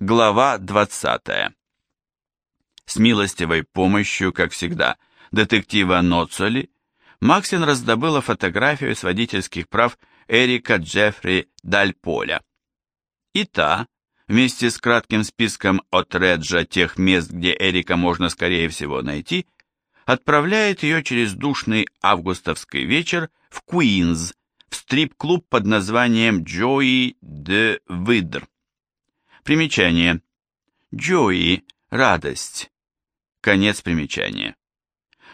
Глава 20. С милостивой помощью, как всегда, детектива Ноцоли, Максин раздобыла фотографию с водительских прав Эрика Джеффри Дальполя. И та, вместе с кратким списком от Реджа тех мест, где Эрика можно скорее всего найти, отправляет ее через душный августовский вечер в Куинз, в стрип-клуб под названием Джои де Видр. Примечание. Джои – радость. Конец примечания.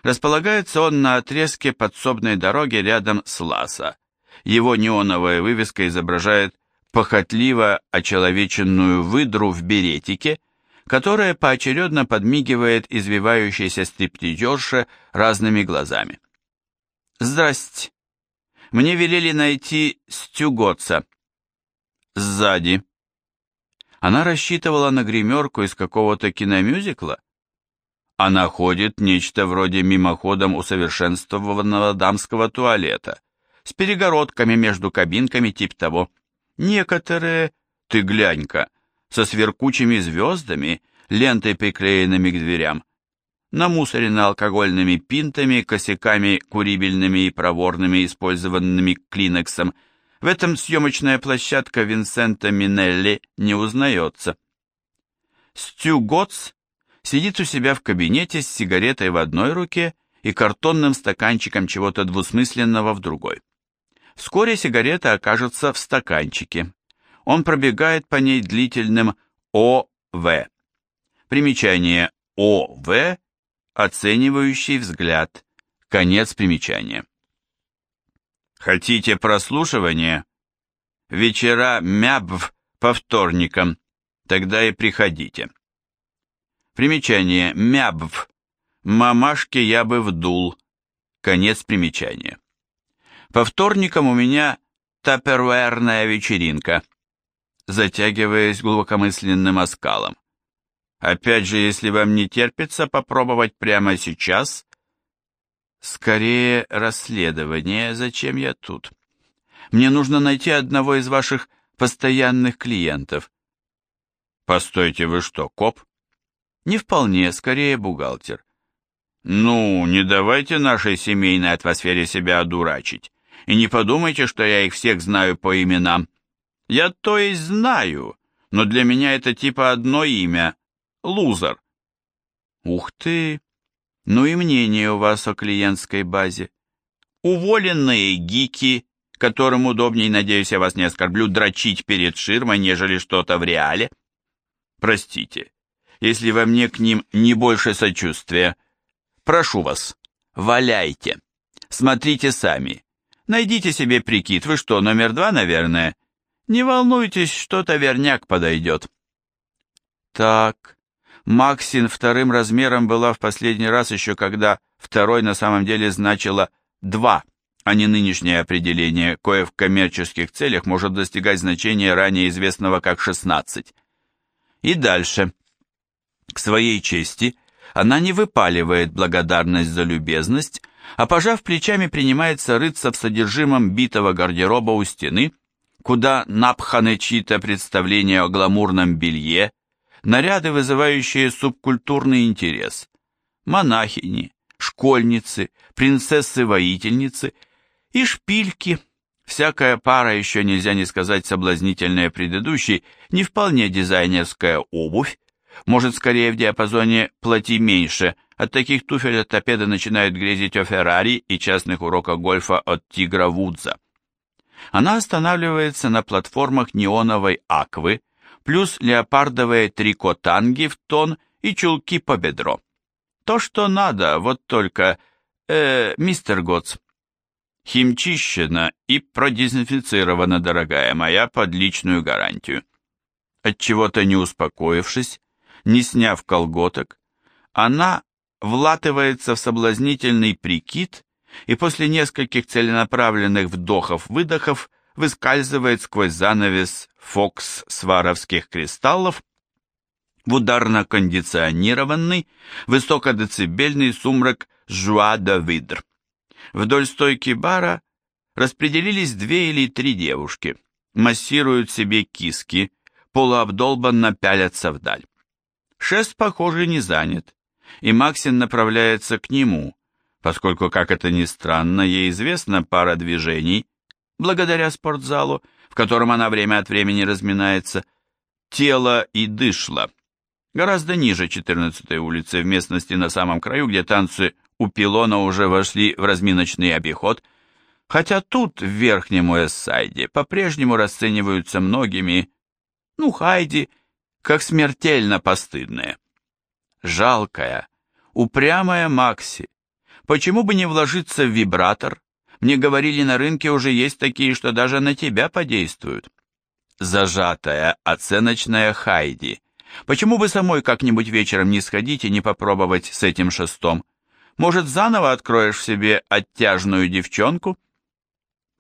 Располагается он на отрезке подсобной дороги рядом с Ласа. Его неоновая вывеска изображает похотливо очеловеченную выдру в беретике, которая поочередно подмигивает извивающейся стриптизерше разными глазами. «Здрасте. Мне велели найти Стюготца». «Сзади». Она рассчитывала на гримерку из какого-то киномюзикла? А находит нечто вроде мимоходом усовершенствованного дамского туалета, с перегородками между кабинками тип того. Некоторые, ты глянь-ка, со сверкучими звездами, лентой приклеенными к дверям, намусорены алкогольными пинтами, косяками курибельными и проворными, использованными клинексом. В этом съемочная площадка Винсента Минелли не узнается. Стю Готс сидит у себя в кабинете с сигаретой в одной руке и картонным стаканчиком чего-то двусмысленного в другой. Вскоре сигарета окажется в стаканчике. Он пробегает по ней длительным ОВ. Примечание ОВ – оценивающий взгляд. Конец примечания. Хотите прослушивания? Вечера мябв по вторникам. Тогда и приходите. Примечание мябв. Мамашке я бы вдул. Конец примечания. По вторникам у меня тапервэрная вечеринка, затягиваясь глубокомысленным оскалом. Опять же, если вам не терпится попробовать прямо сейчас, скорее расследование, зачем я тут? Мне нужно найти одного из ваших постоянных клиентов. Постойте, вы что, коп? Не вполне, скорее бухгалтер. Ну, не давайте нашей семейной атмосфере себя одурачить. И не подумайте, что я их всех знаю по именам. Я то есть знаю, но для меня это типа одно имя — лузер. Ух ты! Ну и мнение у вас о клиентской базе. Уволенные гики, которым удобней, надеюсь, я вас не оскорблю, дрочить перед ширмой, нежели что-то в реале. Простите, если во мне к ним не больше сочувствия. Прошу вас, валяйте. Смотрите сами. Найдите себе прикид. Вы что, номер два, наверное? Не волнуйтесь, что-то верняк подойдет. Так, Максин вторым размером была в последний раз еще когда второй на самом деле значило два, а не нынешнее определение, кое в коммерческих целях может достигать значения ранее известного как 16. И дальше. К своей чести, она не выпаливает благодарность за любезность, а пожав плечами принимается рыться в содержимом битого гардероба у стены, куда напханы чьи-то представления о гламурном белье, наряды, вызывающие субкультурный интерес, монахини, школьницы, принцессы-воительницы и шпильки, всякая пара, еще нельзя не сказать соблазнительная предыдущей, не вполне дизайнерская обувь, может скорее в диапазоне «плати меньше», от таких туфель ортопеды начинают грезить о Феррари и частных уроках гольфа от Тигра Вудза. Она останавливается на платформах неоновой аквы, плюс леопардовые трикотанги в тон и чулки по бедро. То, что надо, вот только... Э, мистер Готс. Химчищена и продезинфицирована, дорогая моя, под личную гарантию. Отчего-то не успокоившись, не сняв колготок, она влатывается в соблазнительный прикид и после нескольких целенаправленных вдохов-выдохов выскальзывает сквозь занавес фокс сваровских кристаллов в ударно-кондиционированный высокодецибельный сумрак Жуа-де-Видр. Вдоль стойки бара распределились две или три девушки, массируют себе киски, полуобдолбанно пялятся вдаль. Шест, похоже, не занят, и Максин направляется к нему, поскольку, как это ни странно, ей известна пара движений, благодаря спортзалу, в котором она время от времени разминается, тело и дышло, гораздо ниже 14-й улицы, в местности на самом краю, где танцы у пилона уже вошли в разминочный обиход, хотя тут, в верхнем Уэссайде, по-прежнему расцениваются многими, ну, Хайди, как смертельно постыдные. Жалкая, упрямая Макси. Почему бы не вложиться в вибратор? Мне говорили, на рынке уже есть такие, что даже на тебя подействуют. Зажатая, оценочная Хайди. Почему бы самой как-нибудь вечером не сходить и не попробовать с этим шестом? Может, заново откроешь в себе оттяжную девчонку?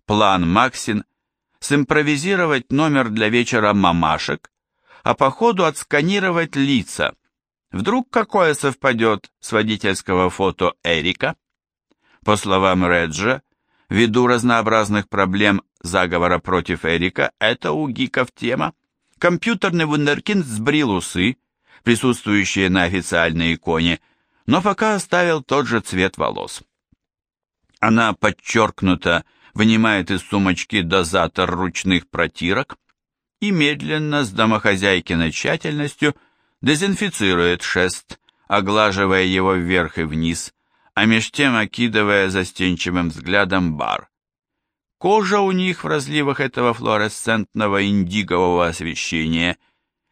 План Максин – симпровизировать номер для вечера мамашек, а по ходу отсканировать лица. Вдруг какое совпадет с водительского фото Эрика? По словам Реджа, ввиду разнообразных проблем заговора против Эрика, это у гиков тема. Компьютерный вундеркинд сбрил усы, присутствующие на официальной иконе, но пока оставил тот же цвет волос. Она подчеркнуто вынимает из сумочки дозатор ручных протирок и медленно, с домохозяйкиной тщательностью, дезинфицирует шест, оглаживая его вверх и вниз, а меж тем окидывая застенчивым взглядом бар. Кожа у них в разливах этого флуоресцентного индигового освещения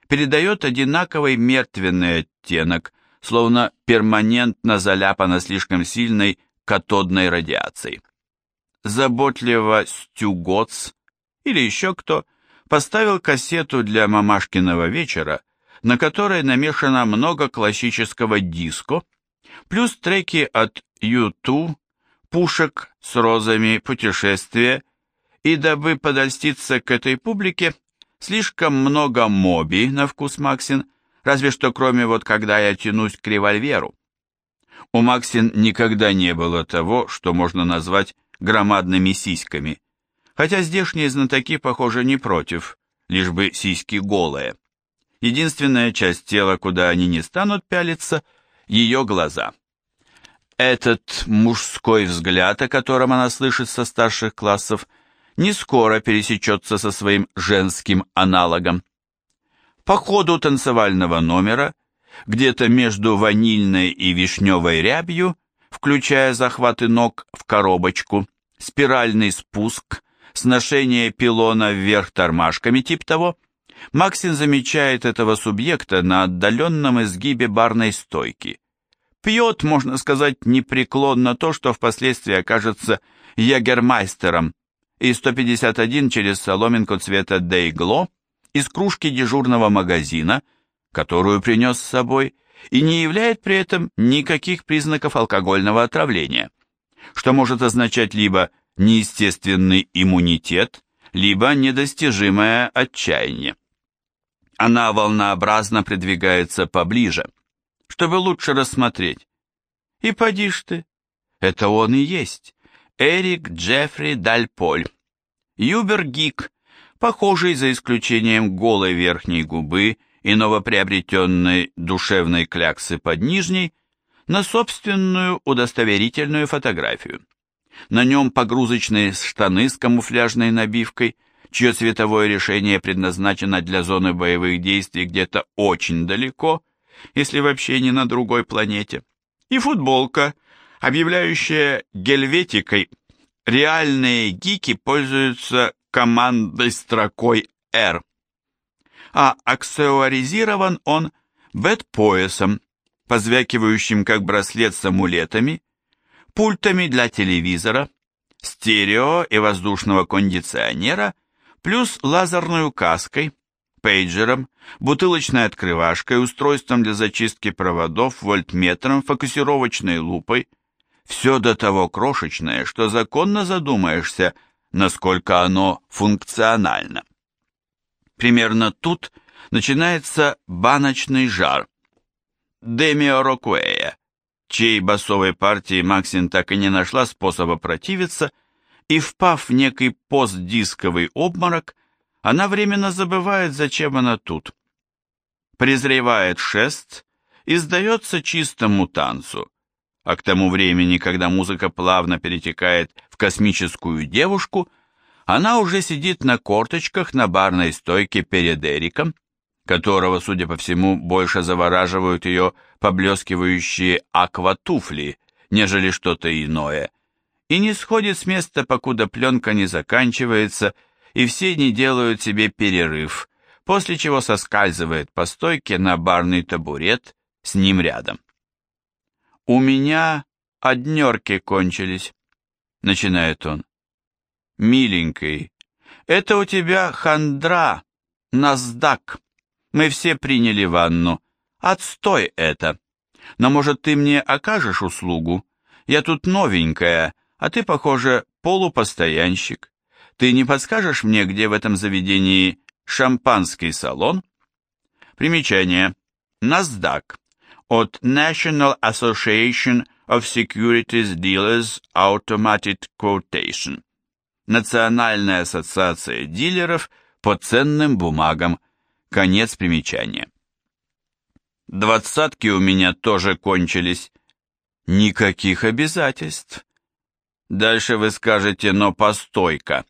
передает одинаковый мертвенный оттенок, словно перманентно заляпана слишком сильной катодной радиацией. Заботливо Стюгоц или еще кто поставил кассету для мамашкиного вечера, на которой намешано много классического диско, плюс треки от U2, пушек с розами, путешествия, и дабы подольститься к этой публике, слишком много моби на вкус Максин – разве что кроме вот когда я тянусь к револьверу. У Максин никогда не было того, что можно назвать громадными сиськами, хотя здешние знатоки, похоже, не против, лишь бы сиськи голые. Единственная часть тела, куда они не станут пялиться, ее глаза. Этот мужской взгляд, о котором она слышит со старших классов, не скоро пересечется со своим женским аналогом. По ходу танцевального номера, где-то между ванильной и вишневой рябью, включая захваты ног в коробочку, спиральный спуск, сношение пилона вверх тормашками тип того, Максин замечает этого субъекта на отдаленном изгибе барной стойки. Пьет, можно сказать, непреклонно то, что впоследствии окажется ягермайстером, и 151 через соломинку цвета Дейгло из кружки дежурного магазина, которую принес с собой, и не являет при этом никаких признаков алкогольного отравления, что может означать либо неестественный иммунитет, либо недостижимое отчаяние. Она волнообразно придвигается поближе, чтобы лучше рассмотреть. И поди ж ты, это он и есть, Эрик Джеффри Дальполь, Юбер-гик, похожий за исключением голой верхней губы и новоприобретенной душевной кляксы под нижней, на собственную удостоверительную фотографию. На нем погрузочные штаны с камуфляжной набивкой, чье цветовое решение предназначено для зоны боевых действий где-то очень далеко, если вообще не на другой планете, и футболка, объявляющая гельветикой «Реальные гики пользуются командной строкой R. А аксеуаризирован он бэт-поясом, позвякивающим как браслет с амулетами, пультами для телевизора, стерео и воздушного кондиционера, плюс лазерной каской, пейджером, бутылочной открывашкой, устройством для зачистки проводов, вольтметром, фокусировочной лупой. Все до того крошечное, что законно задумаешься – насколько оно функционально. Примерно тут начинается баночный жар Демио Рокуэя, чьей басовой партии Максин так и не нашла способа противиться, и, впав в некий постдисковый обморок, она временно забывает, зачем она тут. Презревает шест и сдается чистому танцу, а к тому времени, когда музыка плавно перетекает в космическую девушку, она уже сидит на корточках на барной стойке перед Эриком, которого, судя по всему, больше завораживают ее поблескивающие акватуфли, нежели что-то иное, и не сходит с места, покуда пленка не заканчивается, и все не делают себе перерыв, после чего соскальзывает по стойке на барный табурет с ним рядом. «У меня однерки кончились», — начинает он. «Миленький, это у тебя хандра, наздак. Мы все приняли ванну. Отстой это. Но, может, ты мне окажешь услугу? Я тут новенькая, а ты, похоже, полупостоянщик. Ты не подскажешь мне, где в этом заведении шампанский салон? Примечание. NASDAQ. От National Association of Securities Dealers Automated Quotation. Национальная ассоциация дилеров по ценным бумагам. Конец примечания. Двадцатки у меня тоже кончились. Никаких обязательств. Дальше вы скажете «но постойка».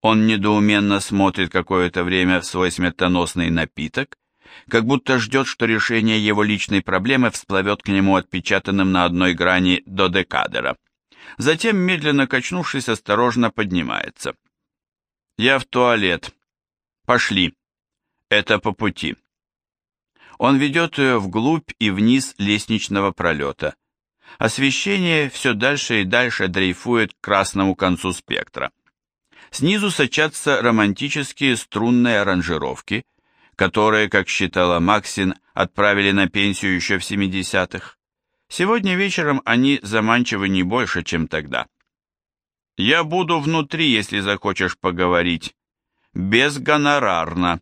Он недоуменно смотрит какое-то время в свой смертоносный напиток, как будто ждет, что решение его личной проблемы всплывет к нему отпечатанным на одной грани до декадера. Затем, медленно качнувшись, осторожно поднимается. «Я в туалет. Пошли. Это по пути». Он ведет ее вглубь и вниз лестничного пролета. Освещение все дальше и дальше дрейфует к красному концу спектра. Снизу сочатся романтические струнные аранжировки, которые, как считала Максин, отправили на пенсию еще в 70-х. Сегодня вечером они заманчивы не больше, чем тогда. «Я буду внутри, если захочешь поговорить. Безгонорарно.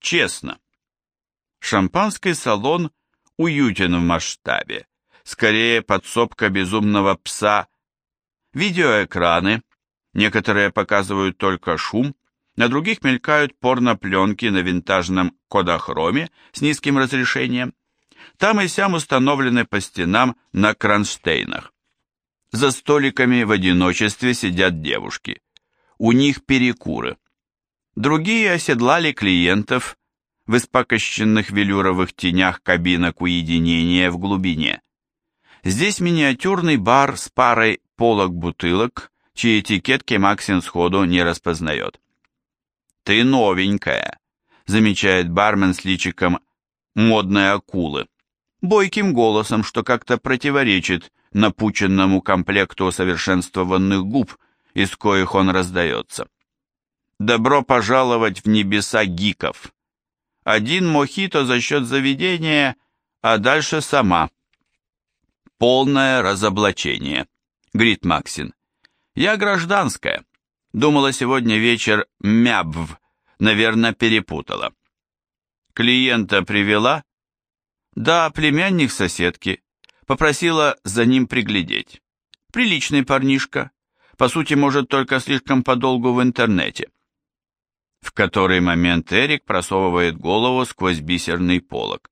Честно». Шампанский салон уютен в масштабе скорее подсобка безумного пса. Видеоэкраны, некоторые показывают только шум, на других мелькают порнопленки на винтажном кодохроме с низким разрешением. Там и сям установлены по стенам на кронштейнах. За столиками в одиночестве сидят девушки. У них перекуры. Другие оседлали клиентов в испакощенных велюровых тенях кабинок уединения в глубине. Здесь миниатюрный бар с парой полок-бутылок, чьи этикетки Максин сходу не распознает. «Ты новенькая», — замечает бармен с личиком модной акулы, бойким голосом, что как-то противоречит напученному комплекту усовершенствованных губ, из коих он раздается. «Добро пожаловать в небеса гиков. Один мохито за счет заведения, а дальше сама». Полное разоблачение. Грит Максин. Я гражданская. Думала сегодня вечер мябв. Наверное, перепутала. Клиента привела? Да, племянник соседки. Попросила за ним приглядеть. Приличный парнишка. По сути, может, только слишком подолгу в интернете. В который момент Эрик просовывает голову сквозь бисерный полог.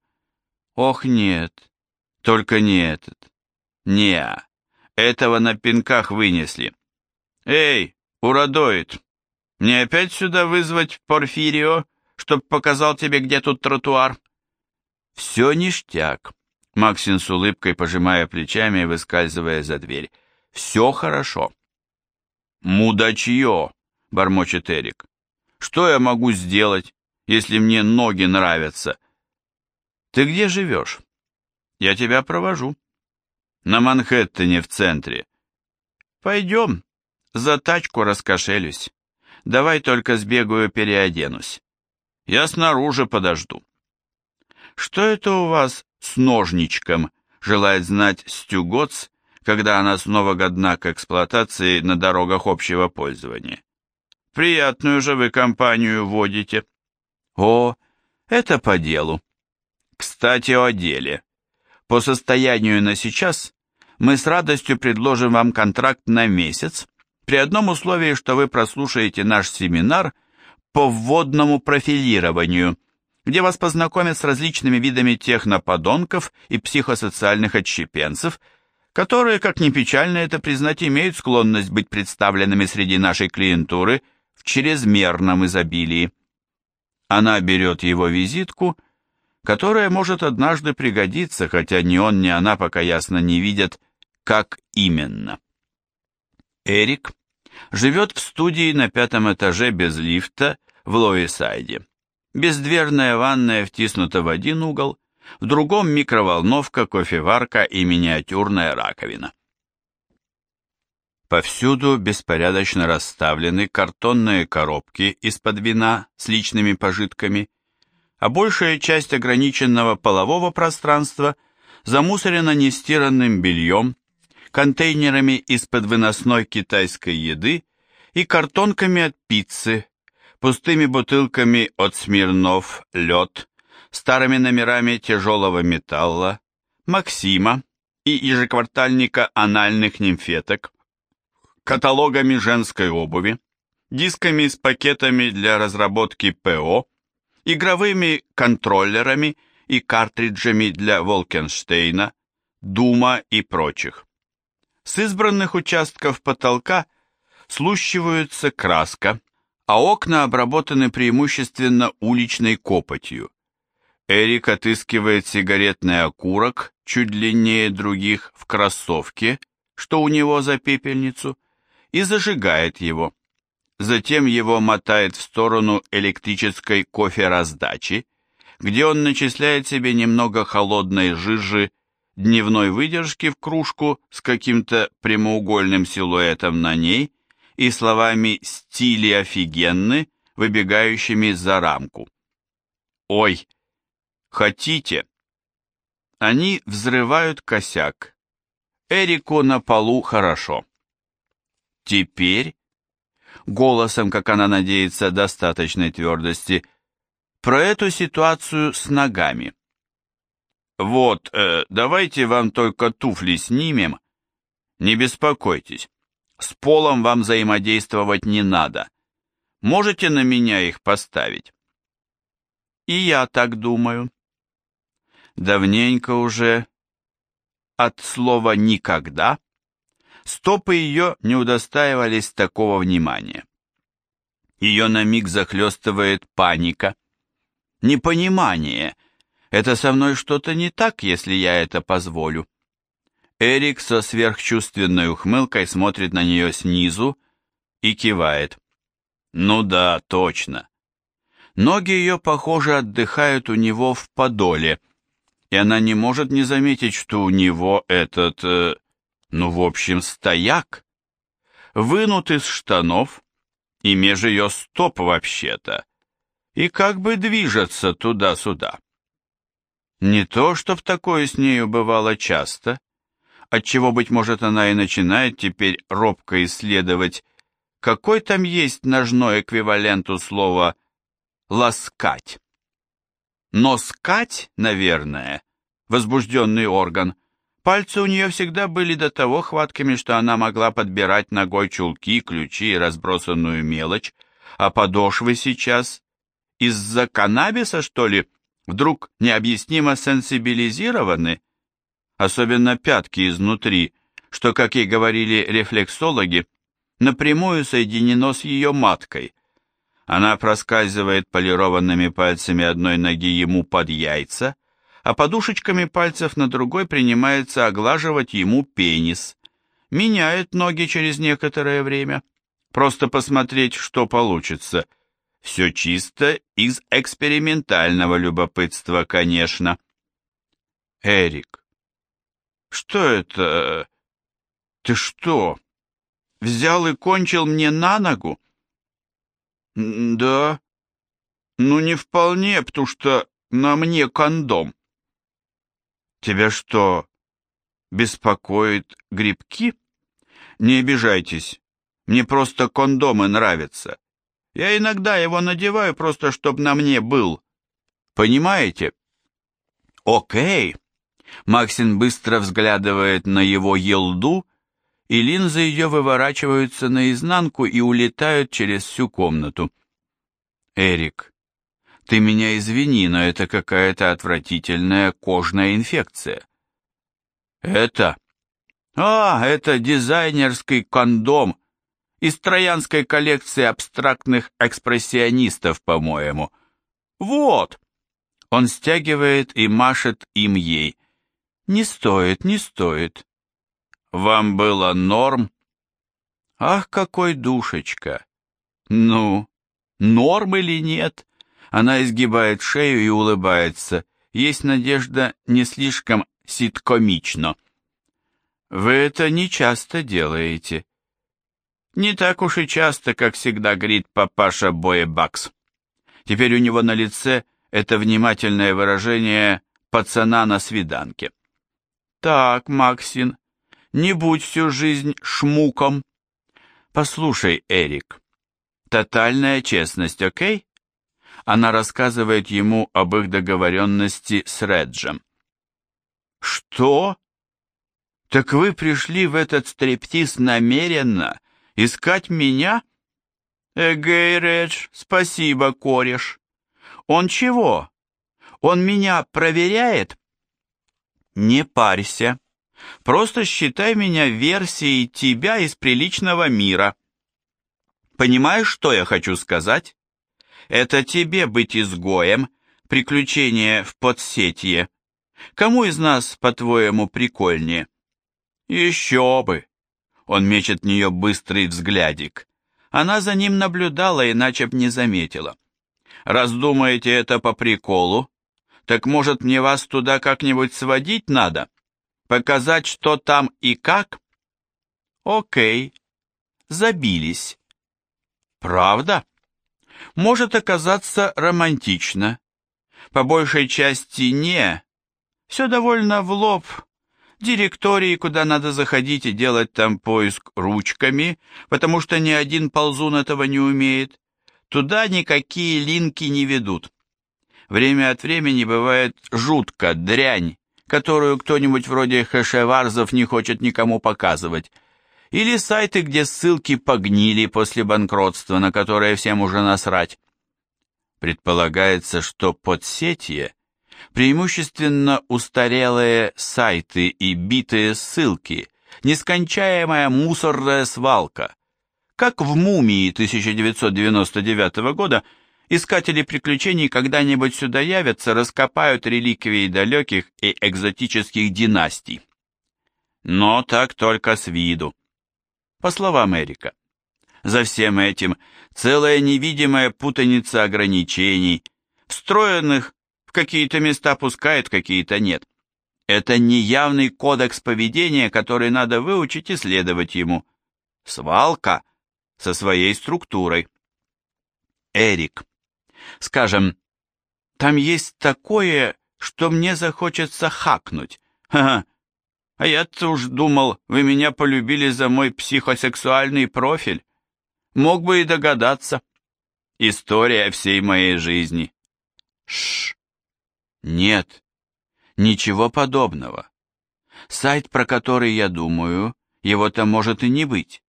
Ох, нет, только не этот не этого на пинках вынесли. Эй, уродоид, мне опять сюда вызвать Порфирио, чтоб показал тебе, где тут тротуар? Все ништяк. Максин с улыбкой, пожимая плечами и выскальзывая за дверь. Все хорошо. Мудачье, бормочет Эрик. Что я могу сделать, если мне ноги нравятся? Ты где живешь? Я тебя провожу на Манхэттене в центре. Пойдем, за тачку раскошелюсь. Давай только сбегаю переоденусь. Я снаружи подожду. Что это у вас с ножничком, желает знать Стюгоц, когда она снова годна к эксплуатации на дорогах общего пользования. Приятную же вы компанию водите. О, это по делу. Кстати, о деле. По состоянию на сейчас мы с радостью предложим вам контракт на месяц, при одном условии, что вы прослушаете наш семинар по вводному профилированию, где вас познакомят с различными видами техноподонков и психосоциальных отщепенцев, которые, как ни печально это признать, имеют склонность быть представленными среди нашей клиентуры в чрезмерном изобилии. Она берет его визитку, которая может однажды пригодиться, хотя ни он, ни она пока ясно не видят, как именно. Эрик живет в студии на пятом этаже без лифта в Лоисайде. Бездверная ванная втиснута в один угол, в другом микроволновка, кофеварка и миниатюрная раковина. Повсюду беспорядочно расставлены картонные коробки из-под вина с личными пожитками, а большая часть ограниченного полового пространства замусорена нестиранным бельем, контейнерами из-под выносной китайской еды и картонками от пиццы, пустыми бутылками от Смирнов лед, старыми номерами тяжелого металла, Максима и ежеквартальника анальных нимфеток, каталогами женской обуви, дисками с пакетами для разработки ПО, игровыми контроллерами и картриджами для Волкенштейна, Дума и прочих. С избранных участков потолка слущиваются краска, а окна обработаны преимущественно уличной копотью. Эрик отыскивает сигаретный окурок, чуть длиннее других, в кроссовке, что у него за пепельницу, и зажигает его. Затем его мотает в сторону электрической кофе-раздачи, где он начисляет себе немного холодной жижи дневной выдержки в кружку с каким-то прямоугольным силуэтом на ней и словами «стили офигенны», выбегающими за рамку. «Ой, хотите?» Они взрывают косяк. Эрику на полу хорошо. Теперь, голосом, как она надеется, достаточной твердости, про эту ситуацию с ногами. Вот, э, давайте вам только туфли снимем. Не беспокойтесь. С полом вам взаимодействовать не надо. Можете на меня их поставить? И я так думаю. Давненько уже от слова «никогда» стопы ее не удостаивались такого внимания. Ее на миг захлестывает паника, непонимание, это со мной что-то не так, если я это позволю. Эрик со сверхчувственной ухмылкой смотрит на нее снизу и кивает. Ну да, точно. Ноги ее, похоже, отдыхают у него в подоле, и она не может не заметить, что у него этот, э, ну, в общем, стояк, вынут из штанов, и меж ее стоп вообще-то, и как бы движется туда-сюда. Не то, чтоб такое с нею бывало часто, отчего, быть может, она и начинает теперь робко исследовать, какой там есть ножной эквивалент у слова «ласкать». Но скать, наверное, возбужденный орган, пальцы у нее всегда были до того хваткими, что она могла подбирать ногой чулки, ключи и разбросанную мелочь, а подошвы сейчас из-за каннабиса, что ли, вдруг необъяснимо сенсибилизированы, особенно пятки изнутри, что, как и говорили рефлексологи, напрямую соединено с ее маткой. Она проскальзывает полированными пальцами одной ноги ему под яйца, а подушечками пальцев на другой принимается оглаживать ему пенис. Меняет ноги через некоторое время. Просто посмотреть, что получится – все чисто из экспериментального любопытства, конечно. Эрик, что это? Ты что, взял и кончил мне на ногу? Да. Ну, не вполне, потому что на мне кондом. Тебя что, беспокоит грибки? Не обижайтесь, мне просто кондомы нравятся. Я иногда его надеваю просто, чтоб на мне был. Понимаете? Окей. Максин быстро взглядывает на его елду, и линзы ее выворачиваются наизнанку и улетают через всю комнату. Эрик, ты меня извини, но это какая-то отвратительная кожная инфекция. Это? А, это дизайнерский кондом из троянской коллекции абстрактных экспрессионистов, по-моему. Вот. Он стягивает и машет им ей. Не стоит, не стоит. Вам было норм? Ах, какой душечка! Ну, норм или нет? Она изгибает шею и улыбается. Есть надежда не слишком ситкомично. Вы это не часто делаете. Не так уж и часто, как всегда говорит папаша Боебакс. Теперь у него на лице это внимательное выражение пацана на свиданке. Так, Максин, не будь всю жизнь шмуком. Послушай, Эрик, тотальная честность, окей? Она рассказывает ему об их договоренности с Реджем. Что? Так вы пришли в этот стриптиз намеренно? Искать меня? Эгей, Редж, спасибо, кореш. Он чего? Он меня проверяет? Не парься. Просто считай меня версией тебя из приличного мира. Понимаешь, что я хочу сказать? Это тебе быть изгоем, приключение в подсетье. Кому из нас, по-твоему, прикольнее? Еще бы! Он мечет в нее быстрый взглядик. Она за ним наблюдала, иначе б не заметила. Раз думаете это по приколу, так может мне вас туда как-нибудь сводить надо? Показать, что там и как? Окей. Забились. Правда? Может оказаться романтично. По большей части не. Все довольно в лоб. Директории, куда надо заходить и делать там поиск ручками, потому что ни один ползун этого не умеет. Туда никакие линки не ведут. Время от времени бывает жутко, дрянь, которую кто-нибудь вроде хэшеварзов не хочет никому показывать, или сайты, где ссылки погнили после банкротства, на которые всем уже насрать. Предполагается, что подсетье преимущественно устарелые сайты и битые ссылки, нескончаемая мусорная свалка. Как в «Мумии» 1999 года – Искатели приключений когда-нибудь сюда явятся, раскопают реликвии далеких и экзотических династий. Но так только с виду. По словам Эрика, за всем этим целая невидимая путаница ограничений, встроенных какие-то места пускает, какие-то нет. Это неявный кодекс поведения, который надо выучить и следовать ему. Свалка со своей структурой. Эрик. Скажем, там есть такое, что мне захочется хакнуть. Ха-ха. А я-то уж думал, вы меня полюбили за мой психосексуальный профиль. Мог бы и догадаться. История всей моей жизни. Шш. Нет, ничего подобного. Сайт, про который я думаю, его-то может и не быть.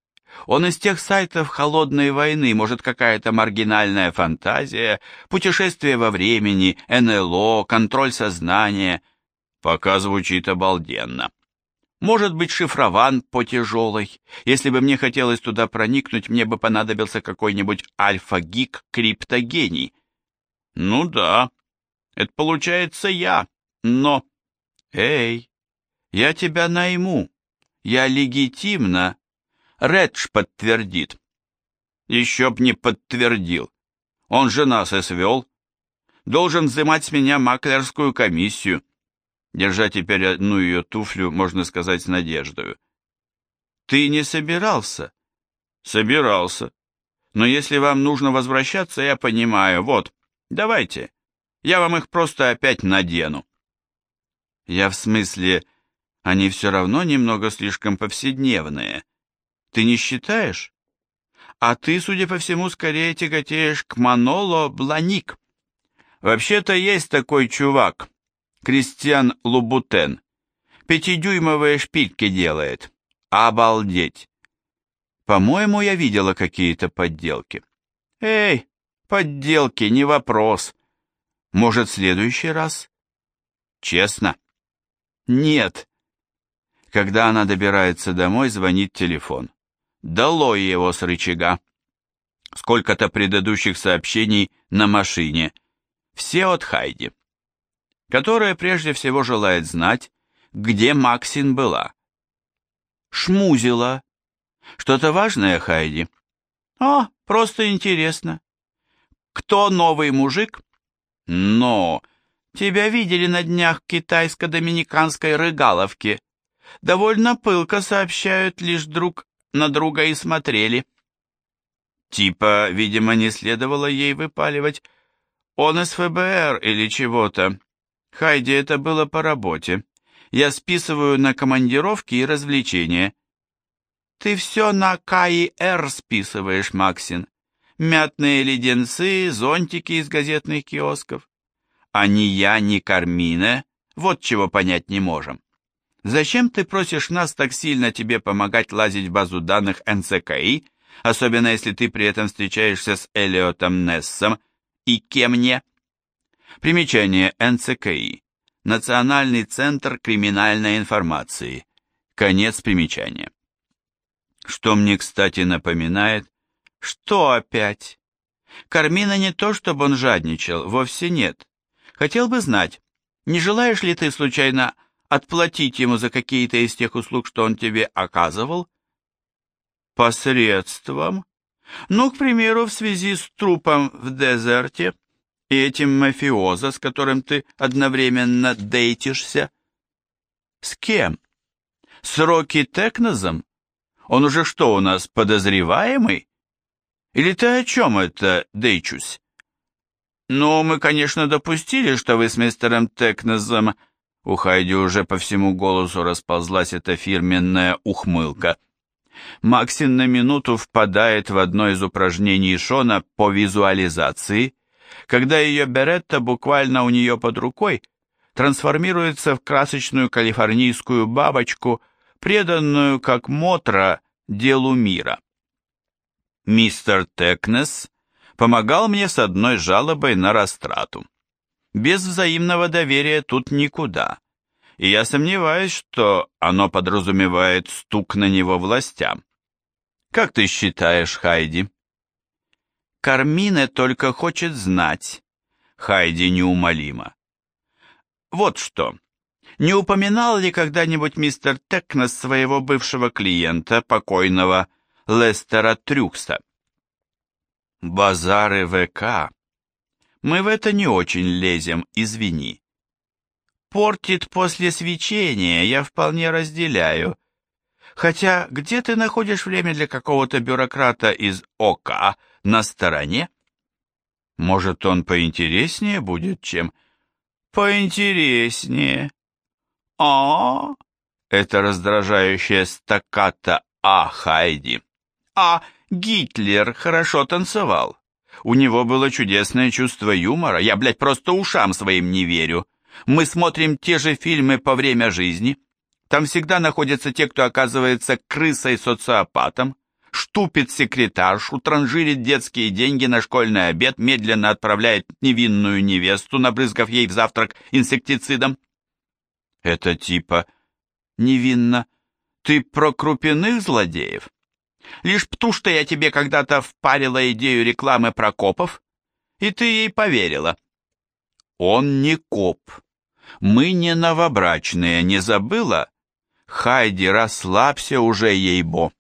Он из тех сайтов холодной войны, может, какая-то маргинальная фантазия, путешествие во времени, НЛО, контроль сознания. Пока звучит обалденно. Может быть, шифрован по тяжелой. Если бы мне хотелось туда проникнуть, мне бы понадобился какой-нибудь альфа-гик-криптогений. Ну да, это получается я, но... Эй, я тебя найму. Я легитимно Редж подтвердит. Еще б не подтвердил. Он же нас и свел. Должен взимать с меня маклерскую комиссию. Держа теперь одну ее туфлю, можно сказать, с надеждою. Ты не собирался? Собирался. Но если вам нужно возвращаться, я понимаю. Вот, давайте. Я вам их просто опять надену. Я в смысле, они все равно немного слишком повседневные. Ты не считаешь? А ты, судя по всему, скорее тяготеешь к Маноло Бланик. Вообще-то есть такой чувак, Кристиан Лубутен. Пятидюймовые шпильки делает. Обалдеть. По-моему, я видела какие-то подделки. Эй, Подделки, не вопрос. Может, в следующий раз? Честно? Нет. Когда она добирается домой, звонит телефон. Долой его с рычага. Сколько-то предыдущих сообщений на машине. Все от Хайди. Которая прежде всего желает знать, где Максин была. Шмузила. Что-то важное, Хайди? О, просто интересно. Кто новый мужик? Но... Тебя видели на днях китайско-доминиканской рыгаловке. Довольно пылко сообщают лишь друг на друга и смотрели. Типа, видимо, не следовало ей выпаливать. Он из ФБР или чего-то. Хайди, это было по работе. Я списываю на командировки и развлечения. Ты все на КИР списываешь, Максин. Мятные леденцы, зонтики из газетных киосков. А ни я, ни Кармина вот чего понять не можем. Зачем ты просишь нас так сильно тебе помогать лазить в базу данных НЦКИ, особенно если ты при этом встречаешься с Элиотом Нессом и кем не? Примечание НЦКИ. Национальный центр криминальной информации. Конец примечания. Что мне, кстати, напоминает, что опять? Кармина не то, чтобы он жадничал, вовсе нет. Хотел бы знать, не желаешь ли ты случайно отплатить ему за какие-то из тех услуг, что он тебе оказывал? Посредством? Ну, к примеру, в связи с трупом в дезерте и этим мафиоза, с которым ты одновременно дейтишься. С кем? С Рокки Текнозом? Он уже что у нас, подозреваемый? Или ты о чем это, Дейчусь? Ну, мы, конечно, допустили, что вы с мистером Текнезом... У Хайди уже по всему голосу расползлась эта фирменная ухмылка. Максин на минуту впадает в одно из упражнений Шона по визуализации, когда ее беретта буквально у нее под рукой трансформируется в красочную калифорнийскую бабочку, преданную, как Мотра, делу мира. Мистер Текнес помогал мне с одной жалобой на растрату. Без взаимного доверия тут никуда, и я сомневаюсь, что оно подразумевает стук на него властям. Как ты считаешь, Хайди? Кармине только хочет знать. Хайди неумолимо. Вот что. Не упоминал ли когда-нибудь мистер Текнес своего бывшего клиента, покойного Лестера Трюкса? Базары ВК. Мы в это не очень лезем, извини. Портит после свечения, я вполне разделяю. Хотя где ты находишь время для какого-то бюрократа из ОК на стороне? Может, он поинтереснее будет, чем... Поинтереснее. А, это раздражающее стаккато А Хайди. А Гитлер хорошо танцевал. У него было чудесное чувство юмора. Я, блядь, просто ушам своим не верю. Мы смотрим те же фильмы по время жизни. Там всегда находятся те, кто оказывается крысой-социопатом, штупит секретаршу, транжирит детские деньги на школьный обед, медленно отправляет невинную невесту, набрызгав ей в завтрак инсектицидом. Это типа невинно. Ты про крупяных злодеев? Лишь пту, что я тебе когда-то впарила идею рекламы про копов, и ты ей поверила. Он не коп. Мы не новобрачные, не забыла? Хайди, расслабься уже, ей-бо.